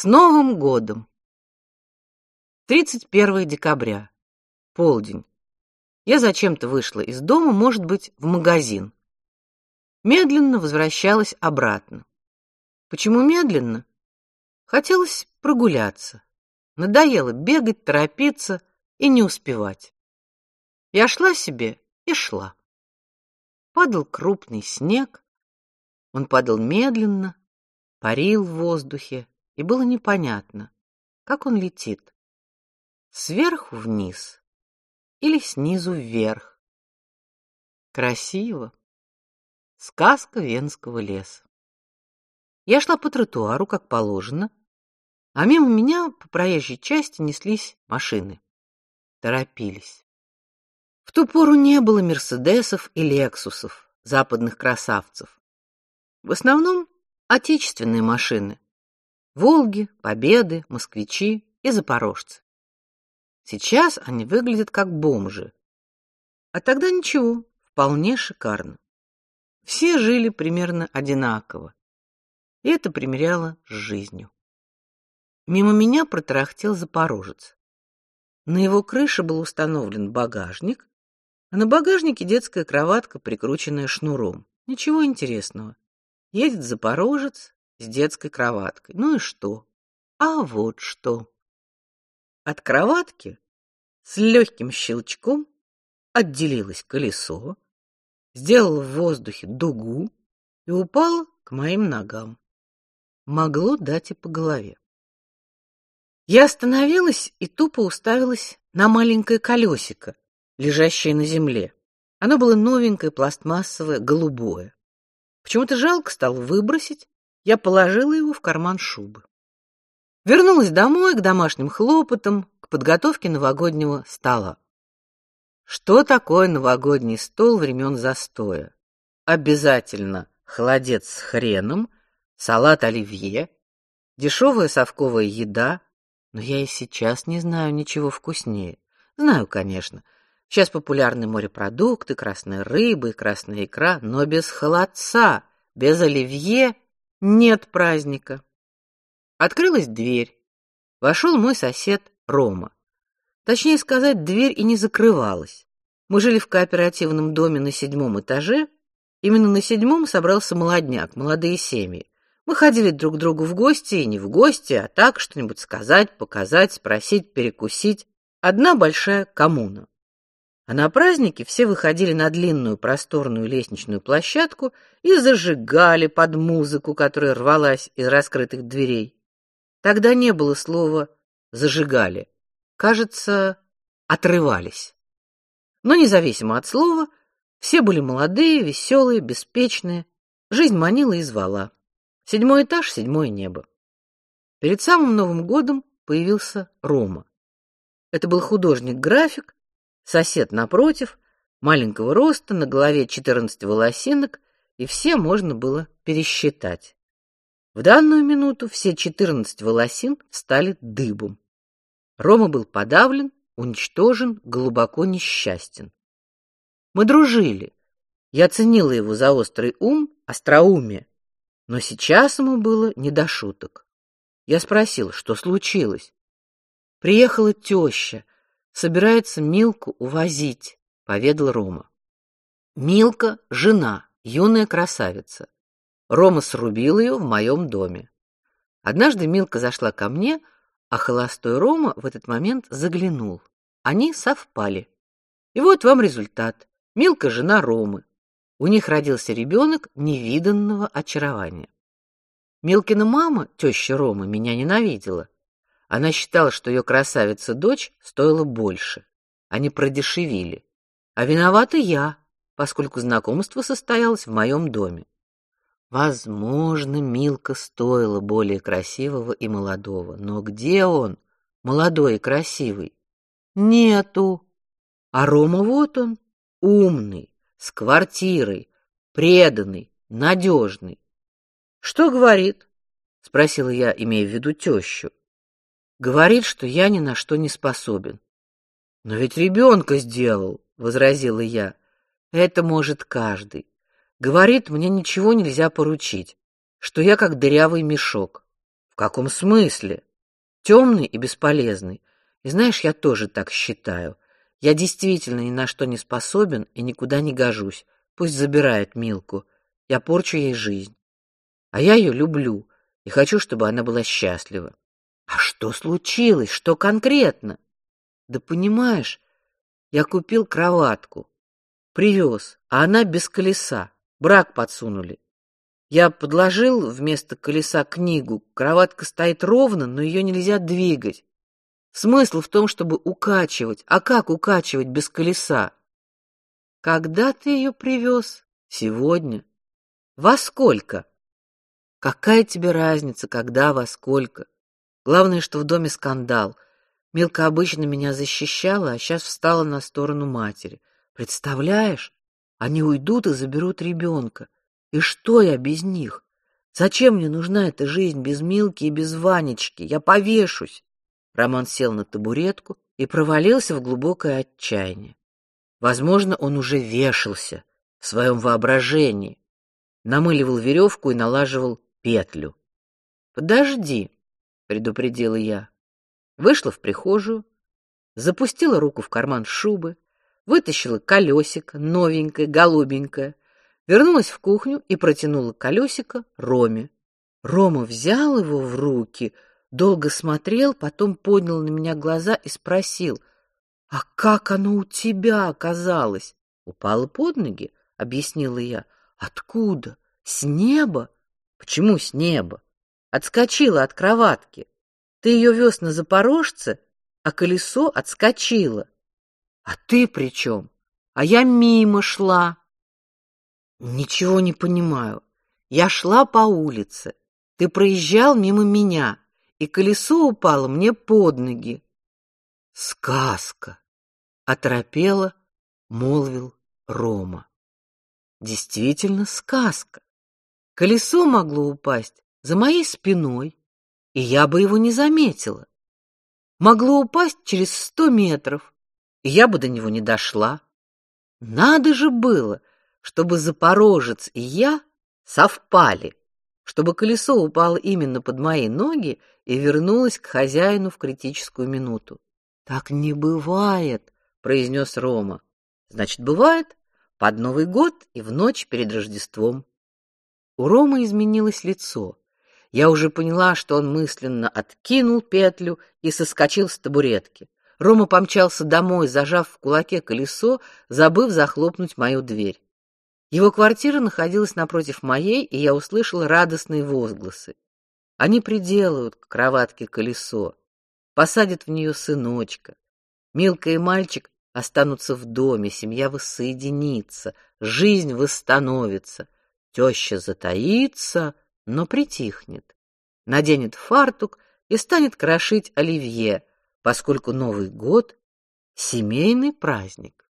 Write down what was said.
С Новым годом! 31 декабря. Полдень. Я зачем-то вышла из дома, может быть, в магазин. Медленно возвращалась обратно. Почему медленно? Хотелось прогуляться. Надоело бегать, торопиться и не успевать. Я шла себе и шла. Падал крупный снег. Он падал медленно, парил в воздухе, и было непонятно, как он летит: сверху вниз или снизу вверх. Красиво. Сказка Венского леса. Я шла по тротуару, как положено, а мимо меня по проезжей части неслись машины. Торопились. В ту пору не было Мерседесов и Лексусов, западных красавцев. В основном отечественные машины, Волги, Победы, Москвичи и Запорожцы. Сейчас они выглядят как бомжи. А тогда ничего, вполне шикарно. Все жили примерно одинаково. И это примеряло с жизнью. Мимо меня протарахтел запорожец. На его крыше был установлен багажник, а на багажнике детская кроватка, прикрученная шнуром. Ничего интересного. Едет запорожец, с детской кроваткой. Ну и что? А вот что. От кроватки с легким щелчком отделилось колесо, сделало в воздухе дугу и упало к моим ногам. Могло дать и по голове. Я остановилась и тупо уставилась на маленькое колесико, лежащее на земле. Оно было новенькое, пластмассовое, голубое. Почему-то жалко стало выбросить, я положила его в карман шубы. Вернулась домой к домашним хлопотам, к подготовке новогоднего стола. Что такое новогодний стол времен застоя? Обязательно холодец с хреном, салат оливье, дешевая совковая еда, но я и сейчас не знаю ничего вкуснее. Знаю, конечно. Сейчас популярны морепродукты, красная рыба и красная икра, но без холодца, без оливье нет праздника. Открылась дверь. Вошел мой сосед Рома. Точнее сказать, дверь и не закрывалась. Мы жили в кооперативном доме на седьмом этаже. Именно на седьмом собрался молодняк, молодые семьи. Мы ходили друг к другу в гости и не в гости, а так что-нибудь сказать, показать, спросить, перекусить. Одна большая коммуна. А на праздники все выходили на длинную просторную лестничную площадку и зажигали под музыку, которая рвалась из раскрытых дверей. Тогда не было слова зажигали. Кажется, отрывались. Но независимо от слова, все были молодые, веселые, беспечные. Жизнь манила и звала. Седьмой этаж, седьмое небо. Перед самым Новым годом появился Рома. Это был художник-график, Сосед напротив, маленького роста, на голове 14 волосинок, и все можно было пересчитать. В данную минуту все 14 волосин стали дыбом. Рома был подавлен, уничтожен, глубоко несчастен. Мы дружили. Я ценила его за острый ум, остроумие, но сейчас ему было не до шуток. Я спросил, что случилось. Приехала теща, собирается Милку увозить, поведал Рома. Милка жена, юная красавица. Рома срубил ее в моем доме. Однажды Милка зашла ко мне, а холостой Рома в этот момент заглянул. Они совпали. И вот вам результат. Милка жена Ромы. У них родился ребенок невиданного очарования. Милкина мама, теща Ромы, меня ненавидела. Она считала, что ее красавица-дочь стоила больше. Они продешевили. А виновата я, поскольку знакомство состоялось в моем доме. Возможно, Милка стоила более красивого и молодого, но где он, молодой и красивый? Нету. А Рома вот он, умный, с квартирой, преданный, надежный. Что говорит? спросила я, имея в виду тещу. Говорит, что я ни на что не способен. Но ведь ребенка сделал, возразила я. Это может каждый. Говорит, мне ничего нельзя поручить, что я как дырявый мешок. В каком смысле? Темный и бесполезный. И знаешь, я тоже так считаю. Я действительно ни на что не способен и никуда не гожусь. Пусть забирает Милку. Я порчу ей жизнь. А я ее люблю и хочу, чтобы она была счастлива. Что случилось? Что конкретно? Да понимаешь, я купил кроватку, привез, а она без колеса. Брак подсунули. Я подложил вместо колеса книгу. Кроватка стоит ровно, но ее нельзя двигать. Смысл в том, чтобы укачивать. А как укачивать без колеса? Когда ты ее привез? Сегодня. Во сколько? Какая тебе разница, когда, во сколько? Главное, что в доме скандал. Милка обычно меня защищала, а сейчас встала на сторону матери. Представляешь? Они уйдут и заберут ребенка. И что я без них? Зачем мне нужна эта жизнь без Милки и без Ванечки? Я повешусь. Роман сел на табуретку и провалился в глубокое отчаяние. Возможно, он уже вешался в своем воображении, намыливал веревку и налаживал петлю. Подожди, предупредила я. Вышла в прихожую, запустила руку в карман шубы, вытащила колесико, новенькое, голубенькое, вернулась в кухню и протянула колесико Роме. Рома взял его в руки, долго смотрел, потом поднял на меня глаза и спросил: "А как оно у тебя оказалось?" "Упало под ноги", объяснила я. "Откуда? С неба?" "Почему с неба?" "Отскочила от кроватки. Ты ее вез на Запорожце, а колесо отскочило." "А ты при чем? А я мимо шла." Ничего не понимаю. Я шла по улице. Ты проезжал мимо меня, и колесо упало мне под ноги. Сказка, оторопела, молвил Рома. Действительно сказка. Колесо могло упасть за моей спиной, и я бы его не заметила. Могло упасть через сто метров, и я бы до него не дошла. Надо же было, чтобы Запорожец и я совпали, чтобы колесо упало именно под мои ноги и вернулось к хозяину в критическую минуту. Так не бывает, произнес Рома. Значит, бывает под Новый год и в ночь перед Рождеством. У Ромы изменилось лицо. Я уже поняла, что он мысленно откинул петлю и соскочил с табуретки. Рома помчался домой, зажав в кулаке колесо, забыв захлопнуть мою дверь. Его квартира находилась напротив моей, и я услышала радостные возгласы. Они приделают к кроватке колесо, посадят в нее сыночка. Милка и мальчик останутся в доме, семья воссоединится, жизнь восстановится. Теща затаится, но притихнет, наденет фартук и станет крошить оливье, поскольку Новый год семейный праздник.